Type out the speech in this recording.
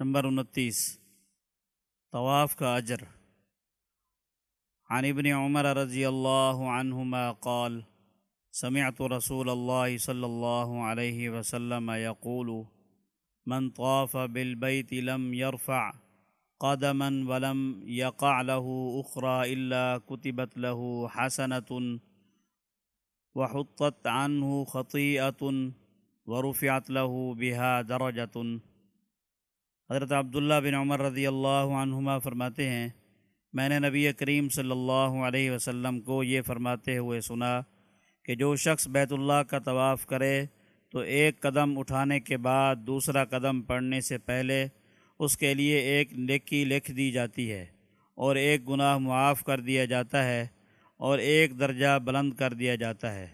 نمبر انتیس. طواف کا اجر. عن ابن عمر رضی اللہ عنہما قال سمعت رسول اللہ صلی اللہ علیہ وسلم يقول من طاف بالبيت لم يرفع قدما ولم يقع له أخرى الا كتبت له حسنة وحطت عنه خطيئه ورفعت له بها درجة. حضرت عبداللہ بن عمر رضی اللہ عنہما فرماتے ہیں، میں نے نبی کریم صلی اللہ علیہ وسلم کو یہ فرماتے ہوئے سنا کہ جو شخص بیت اللہ کا طواف کرے تو ایک قدم اٹھانے کے بعد دوسرا قدم پڑھنے سے پہلے اس کے لیے ایک نیکی لکھ دی جاتی ہے اور ایک گناہ معاف کر دیا جاتا ہے اور ایک درجہ بلند کر دیا جاتا ہے۔